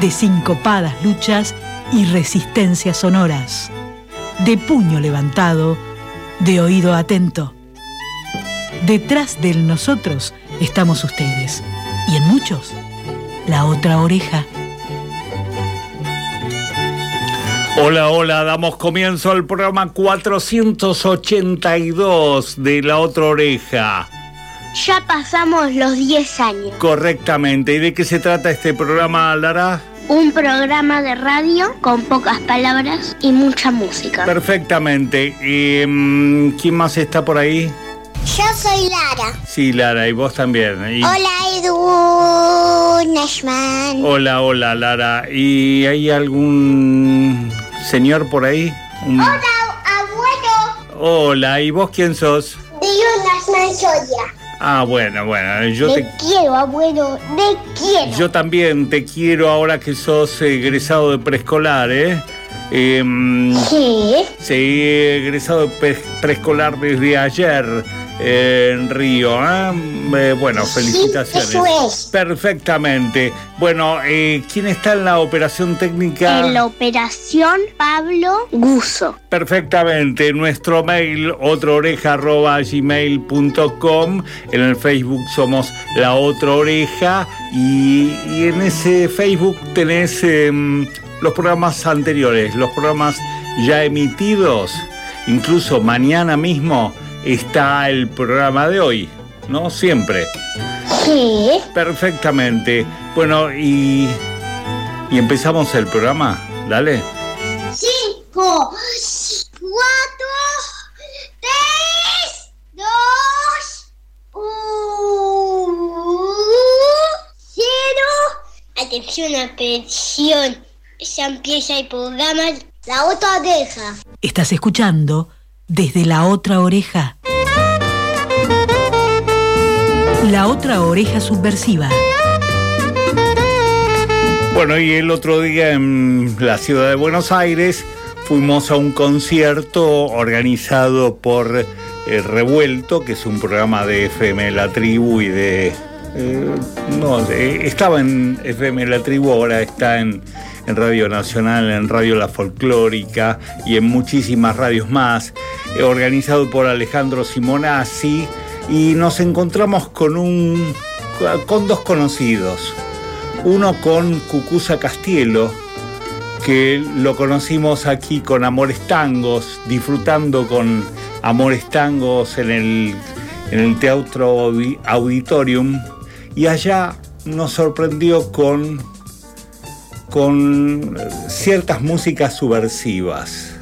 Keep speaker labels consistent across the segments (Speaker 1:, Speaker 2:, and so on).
Speaker 1: de sincopadas luchas y resistencias sonoras, de puño levantado, de oído atento. Detrás del nosotros estamos ustedes y en muchos, la otra oreja.
Speaker 2: Hola, hola, damos comienzo al programa 482 de La Otra Oreja.
Speaker 3: Ya pasamos los 10 años.
Speaker 2: Correctamente. ¿Y de qué se trata este programa, Lara?
Speaker 3: Un programa de radio con pocas palabras y mucha música.
Speaker 2: Perfectamente. ¿Y mm, quién más está por ahí?
Speaker 3: Yo soy Lara.
Speaker 2: Sí, Lara, y vos también. Y-
Speaker 3: Hola, Edu Nashman.
Speaker 2: Hola, hola, Lara. ¿Y hay algún señor por ahí? Un-
Speaker 3: Hola, abuelo.
Speaker 2: Hola, ¿y vos quién sos?
Speaker 3: Edu Nashman Soya.
Speaker 2: Ah, bueno, bueno, yo
Speaker 3: Te
Speaker 2: te...
Speaker 3: quiero, abuelo. Te quiero.
Speaker 2: Yo también te quiero ahora que sos egresado de preescolar, ¿eh? Em,
Speaker 3: ¿Qué?
Speaker 2: sí, egresado de pre- preescolar desde ayer eh, en Río. ¿eh? Eh, bueno,
Speaker 3: Sí,
Speaker 2: felicitaciones.
Speaker 3: eso es.
Speaker 2: Perfectamente. Bueno, eh, ¿quién está en la operación técnica?
Speaker 3: En la operación Pablo Guso.
Speaker 2: Perfectamente, nuestro mail otraoreja.gmail.com En el Facebook somos La Otra Oreja y, y en ese Facebook tenés em, los programas anteriores, los programas ya emitidos. Incluso mañana mismo está el programa de hoy, ¿no? Siempre.
Speaker 3: ¿Qué?
Speaker 2: Perfectamente. Bueno, y, y empezamos el programa. Dale.
Speaker 3: Cinco, cuatro, tres, dos, uno, cero. Atención, atención. Ya empieza el programa La otra oreja.
Speaker 1: Estás escuchando desde la otra oreja. La otra oreja subversiva.
Speaker 2: Bueno, y el otro día en la ciudad de Buenos Aires fuimos a un concierto organizado por eh, Revuelto, que es un programa de FM La Tribu y de... eh, no, de- estaba en FM La Tribu, ahora está en, en Radio Nacional, en Radio La Folclórica y en muchísimas radios más, eh, organizado por Alejandro Simonazzi, y nos encontramos con un con dos conocidos. Uno con Cucuza Castielo, que lo conocimos aquí con Amores Tangos, disfrutando con Amores Tangos en el, en el Teatro Audi- Auditorium. Y allá nos sorprendió con, con ciertas músicas subversivas.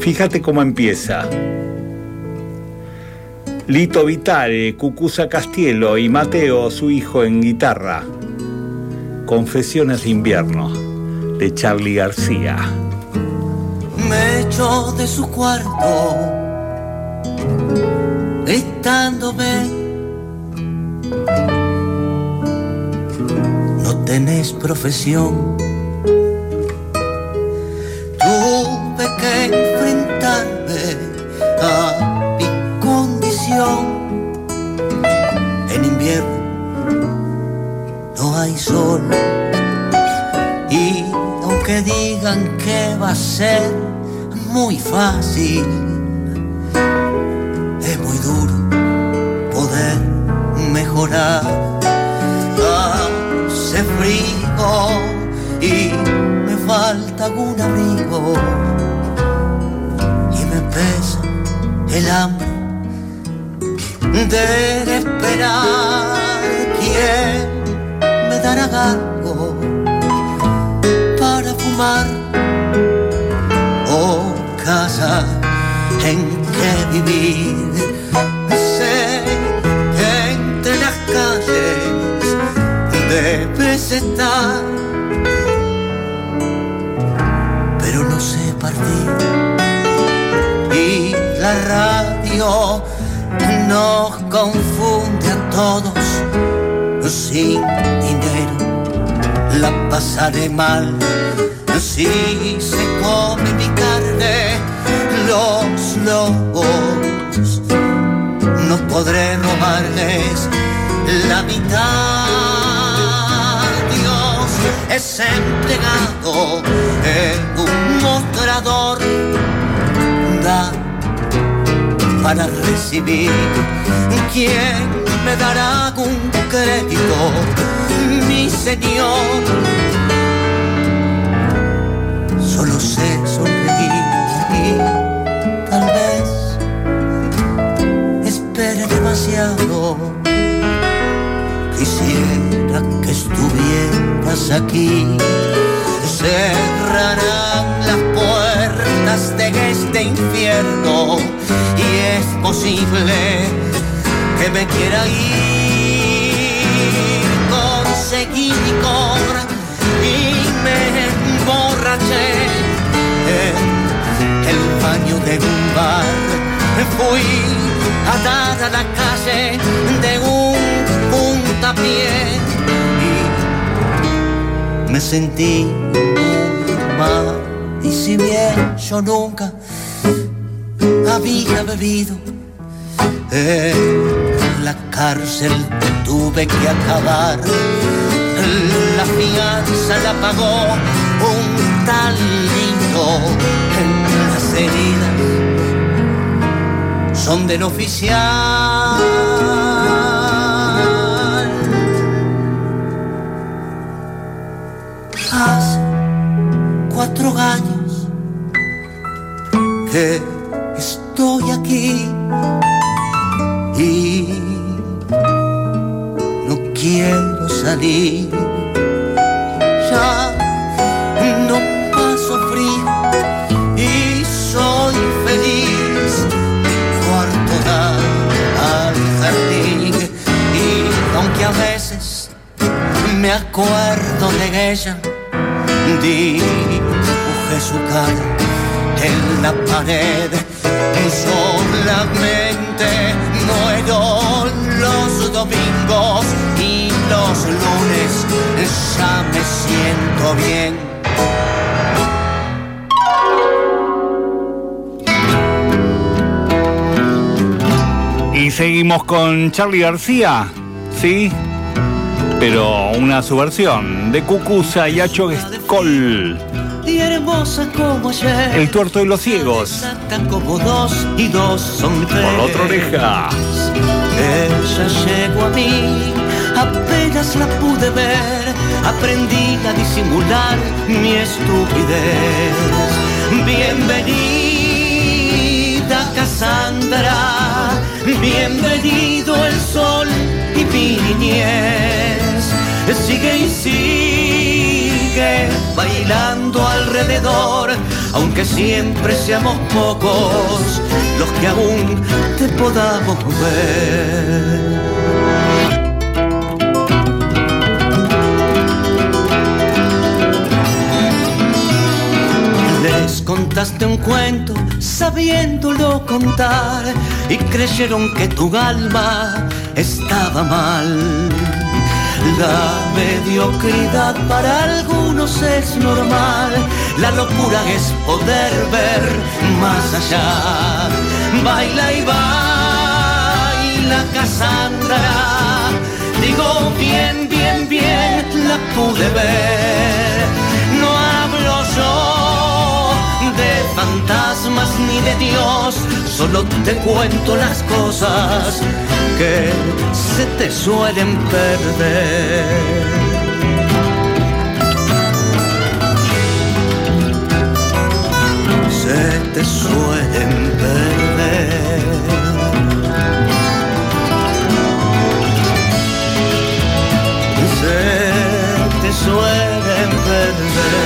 Speaker 2: Fíjate cómo empieza. Lito Vitale, Cucuza Castielo y Mateo, su hijo, en guitarra. Confesiones de invierno, de Charlie García.
Speaker 4: me echó de su cuarto gritándome no tenés profesión tuve que enfrentarme a hay sol. Y aunque digan que va a ser muy fácil, es muy duro poder mejorar. Hace frío y me falta algún abrigo. Y me pesa el hambre de esperar. Quién algo para fumar o casa en que vivir. Sé entre las calles de estar, pero no sé partir. Y la radio nos confunde a todos sin dinero. La pasaré mal si se come mi carne. Los lobos no podré robarles la mitad. Dios es entregado en un mostrador. Da para recibir. ¿Quién me dará algún crédito? Mi Señor. Solo sé sonreír y tal vez espere demasiado. Quisiera que estuvieras aquí. Cerrarán las puertas de este infierno es posible que me quiera ir. Conseguí mi cobra y me emborraché en el baño de un bar. Fui a dar a la calle de un puntapié y me sentí mal. Y si bien yo nunca había bebido. En la cárcel tuve que acabar. La fianza la pagó un tal las heridas. Son del oficial. Hace cuatro años que estoy aquí y no quiero salir. Ya no paso frío y soy feliz. Cuarto da al jardín y aunque a veces me acuerdo de ella, dibujé su cara en la pared solamente muero los domingos y los lunes ya me siento bien.
Speaker 2: Y seguimos con Charlie García, ¿sí? Pero una subversión de Cucusa y Acho Escol
Speaker 4: y hermosa como ayer.
Speaker 2: El tuerto y los ciegos.
Speaker 4: Como dos y dos son tres.
Speaker 2: Por otra oreja.
Speaker 4: Ella llegó a mí, apenas la pude ver, aprendí a disimular mi estupidez. Bienvenida Cassandra, bienvenido el sol y mi niñez. Sigue y sigue bailando alrededor, aunque siempre seamos pocos los que aún te podamos ver. Les contaste un cuento sabiéndolo contar y creyeron que tu alma estaba mal. La mediocridad para algunos es normal, la locura es poder ver más allá. Baila y baila Cassandra, digo bien, bien, bien, la pude ver. No hablo yo de fantasmas ni de Dios, solo te cuento las cosas se te suelen perder. Se te suelen perder. Se te suelen perder.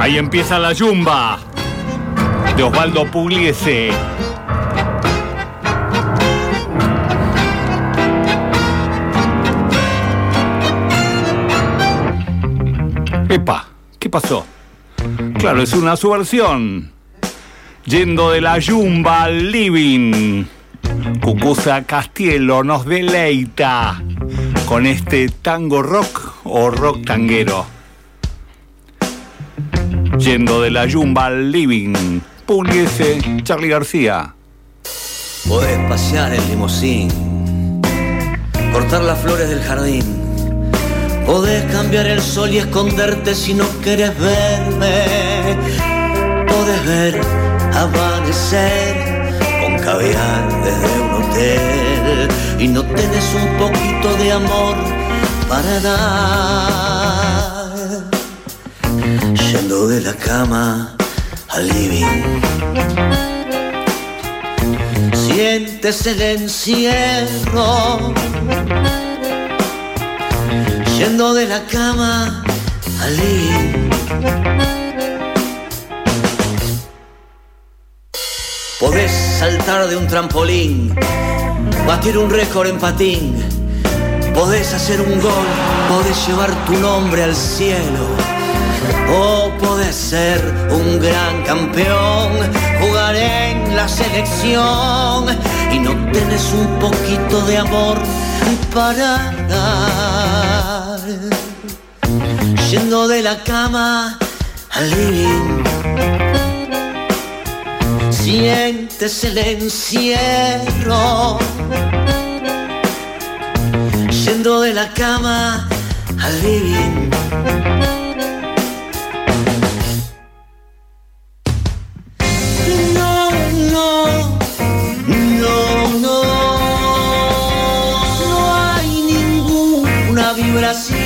Speaker 2: Ahí empieza la yumba de Osvaldo Pugliese. Epa, ¿qué pasó? Claro, es una subversión. Yendo de la yumba al living. Cucusa Castielo nos deleita con este tango rock o rock tanguero. Yendo de la yumba al living. Puliese, Charlie García.
Speaker 4: Podés pasear en limosín, cortar las flores del jardín. Podés cambiar el sol y esconderte si no quieres verme. Podés ver amanecer con caviar desde un hotel y no tenés un poquito de amor para dar. Yendo de la cama living sientes el encierro. Yendo de la cama al living. Podés saltar de un trampolín, batir un récord en patín, podés hacer un gol, podés llevar tu nombre al cielo. O podés ser un gran campeón, jugar en la selección y no tenés un poquito de amor para dar. Yendo de la cama al living, sientes el encierro. Yendo de la cama al living. Vibración.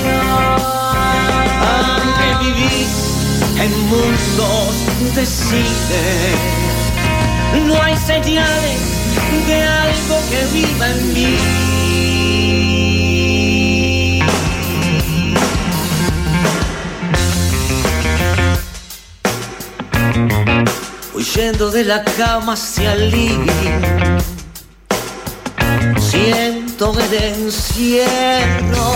Speaker 4: Aunque vivís en mundos de cine, no hay señales de algo que viva en mí. Huyendo de la cama hacia el living Siento el encierro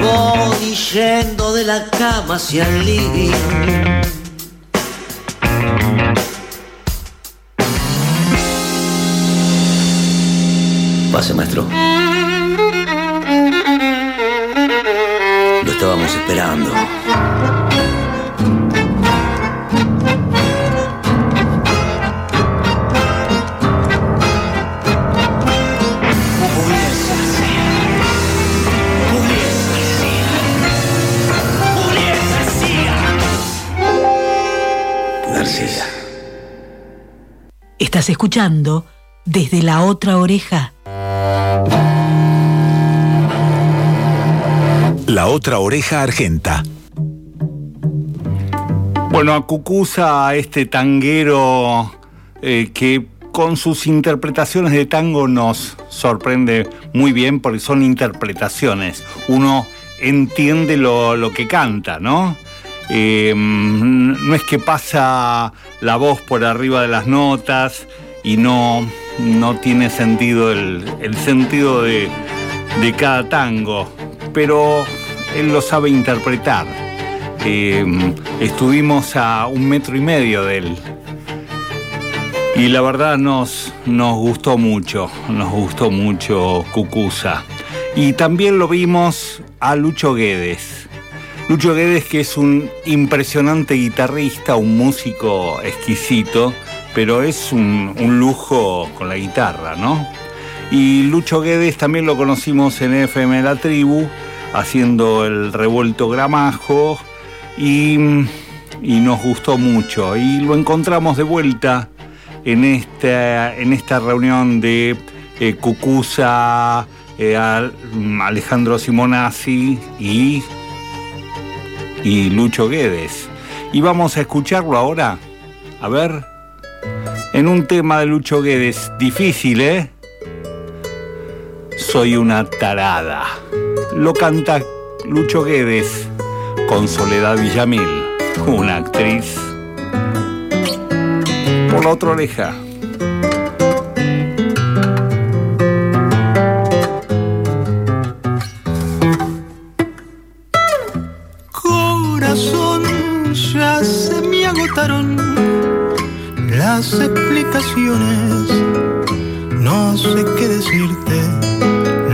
Speaker 4: Voy yendo de la cama hacia el living Pase, maestro. Lo estábamos esperando.
Speaker 1: Estás escuchando desde la otra oreja.
Speaker 5: La otra oreja argenta.
Speaker 2: Bueno, a Cucuza, este tanguero eh, que con sus interpretaciones de tango nos sorprende muy bien porque son interpretaciones. Uno entiende lo, lo que canta, ¿no? Eh, mm, no es que pasa la voz por arriba de las notas y no, no tiene sentido el, el sentido de, de cada tango, pero él lo sabe interpretar. Eh, estuvimos a un metro y medio de él. Y la verdad nos, nos gustó mucho, nos gustó mucho Cucuza. Y también lo vimos a Lucho Guedes. Lucho Guedes que es un impresionante guitarrista, un músico exquisito, pero es un, lujo con la guitarra, ¿no? Y Lucho Guedes también lo conocimos en FM La Tribu, haciendo el revuelto gramajo, y, nos gustó mucho. Y lo encontramos de vuelta en esta, en esta reunión de eh, Cucuza, eh, Al- Alejandro Simonazzi y, y Lucho Guedes. Y vamos a escucharlo ahora. A ver, en un tema de Lucho Guedes, difícil, ¿eh? Soy una tarada. Lo canta Lucho Guedes con Soledad Villamil, una actriz por la otra oreja. las explicaciones.
Speaker 6: No sé qué decirte,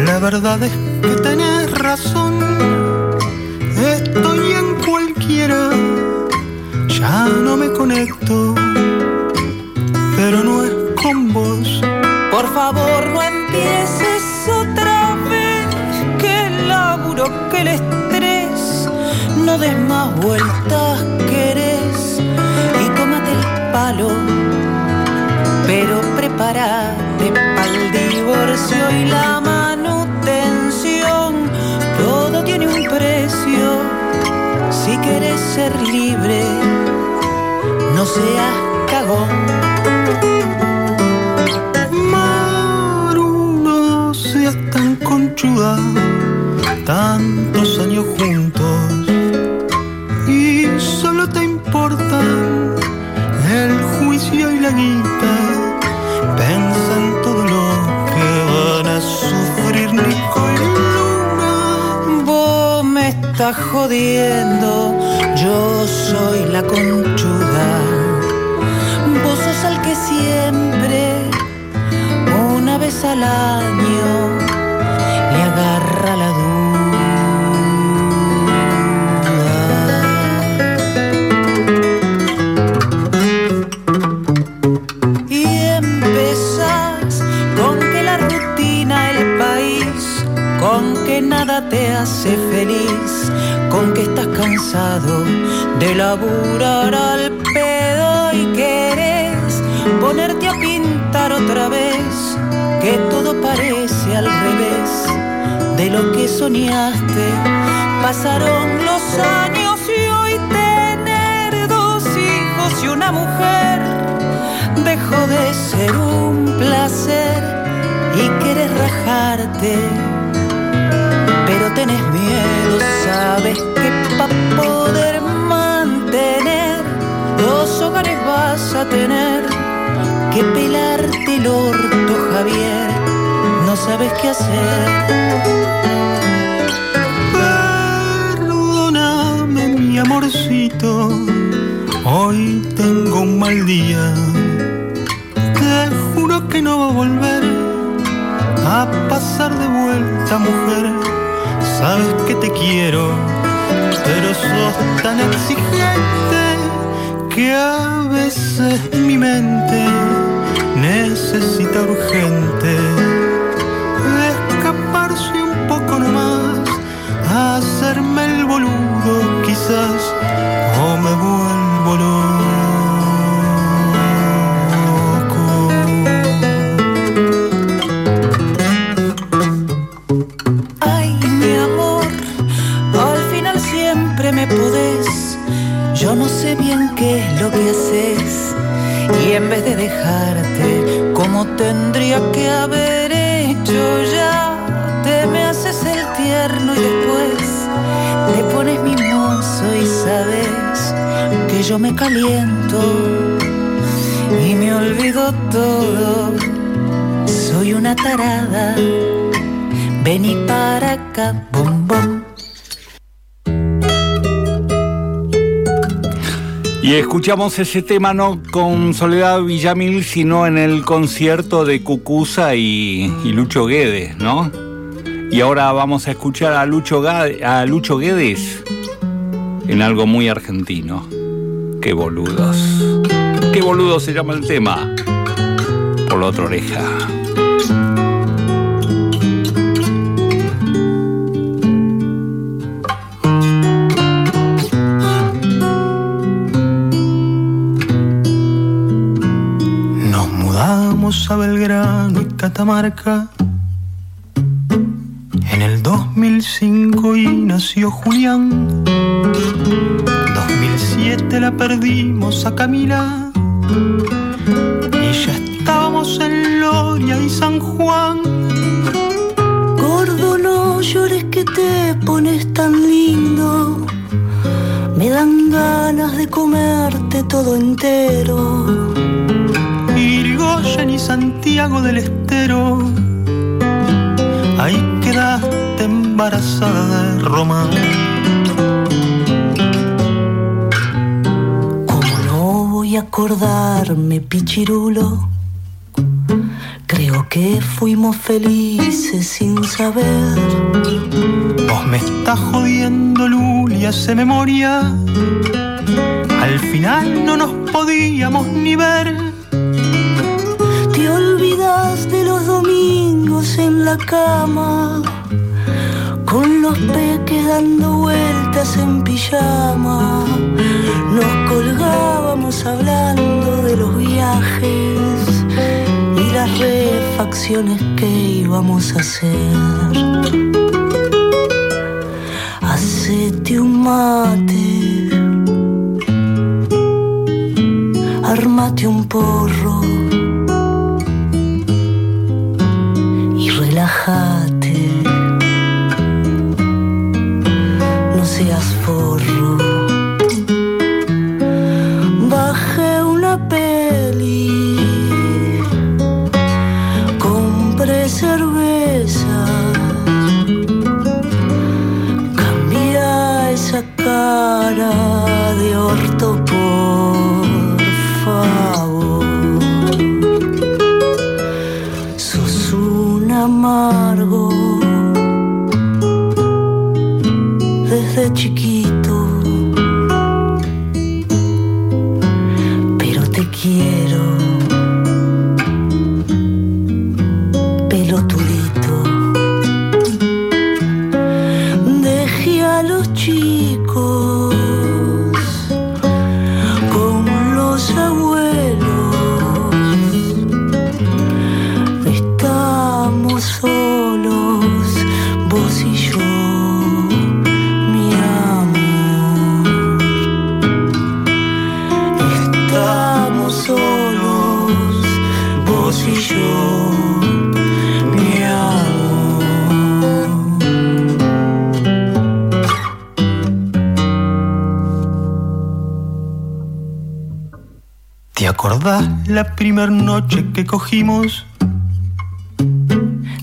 Speaker 6: la verdad es que tenés razón. Estoy en cualquiera, ya no me conecto, pero no es con vos.
Speaker 7: Por favor, no empieces otra vez, que el laburo, que el estrés, no des más vueltas, querer pero prepárate para el divorcio y la manutención. Todo tiene un precio si quieres ser libre, no seas cagón.
Speaker 6: Maru, no seas tan conchuda, tantos juicio y la guita. Pensa en todo lo que van a sufrir Nico y Luna.
Speaker 7: Vos me estás jodiendo, yo soy la conchuda. Vos sos el que siempre, una vez al año, hace feliz, con que estás cansado de laburar al pedo y querés ponerte a pintar otra vez, que todo parece al revés de lo que soñaste. Pasaron los años y hoy tener dos hijos y una mujer dejó de ser un placer y quieres rajarte pero tenés miedo, sabes que para poder mantener dos hogares vas a tener que pelarte el orto, Javier, no sabes qué hacer.
Speaker 6: Perdóname, mi amorcito, hoy tengo un mal día. Te juro que no va a volver a pasar de vuelta, mujer. Sabes que te quiero, pero sos tan exigente que a veces mi mente necesita urgente escaparse un poco nomás, hacerme el boludo quizás,
Speaker 7: que haces. Y en vez de dejarte como tendría que haber hecho ya, te me haces el tierno y después te pones mimoso y sabes que yo me caliento y me olvido todo. Soy una tarada. Vení para acá,
Speaker 2: Y escuchamos ese tema no con Soledad Villamil, sino en el concierto de Cucusa y, Lucho Guedes, ¿no? Y ahora vamos a escuchar a Lucho, a Lucho Guedes en algo muy argentino. Qué boludos. Qué boludo se llama el tema. Por la otra oreja.
Speaker 6: Belgrano y Catamarca. En el 2005 y nació Julián. 2007 la perdimos a Camila. Y ya estábamos en Loria y San Juan.
Speaker 8: Gordo, no llores que te pones tan lindo. Me dan ganas de comerte todo entero.
Speaker 6: Irigoyen y Santiago del Estero. Ahí quedaste embarazada de Román.
Speaker 8: ¿Cómo no voy a acordarme, pichirulo? Creo que fuimos felices sin saber.
Speaker 6: Vos me estás jodiendo, Luli, hace memoria. Al final no nos podíamos ni ver.
Speaker 8: De los domingos en la cama, con los peques dando vueltas en pijama. Nos colgábamos hablando de los viajes y las refacciones que íbamos a hacer. Hacete un mate, armate un porro relájate. No seas forro.
Speaker 6: 贝洛图。Primer noche que cogimos?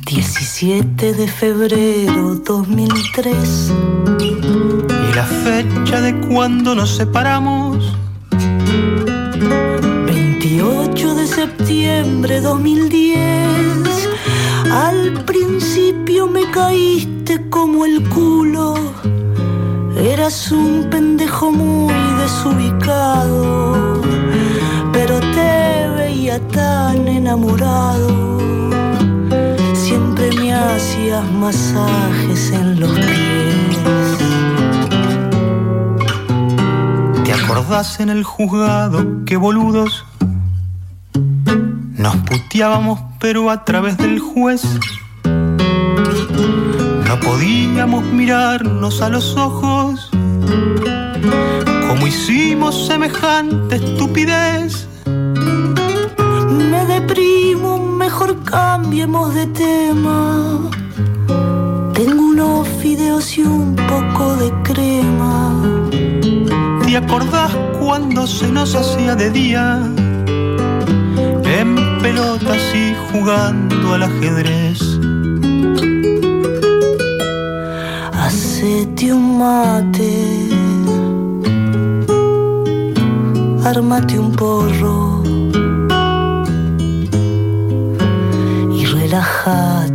Speaker 8: 17 de febrero 2003.
Speaker 6: Y la fecha de cuando nos separamos.
Speaker 8: 28 de septiembre 2010. Al principio me caíste como el culo. Eras un pendejo muy desubicado. Tan enamorado. Siempre me hacías masajes en los pies.
Speaker 6: ¿Te acordás en el juzgado que boludos? Nos puteábamos pero a través del juez. No podíamos mirarnos a los ojos. Como hicimos semejante estupidez.
Speaker 8: Me deprimo, mejor cambiemos de tema. Tengo unos fideos y un poco de crema.
Speaker 6: ¿Te acordás cuando se nos hacía de día? En pelotas y jugando al ajedrez.
Speaker 8: Hacete un mate. Armate un porro. Y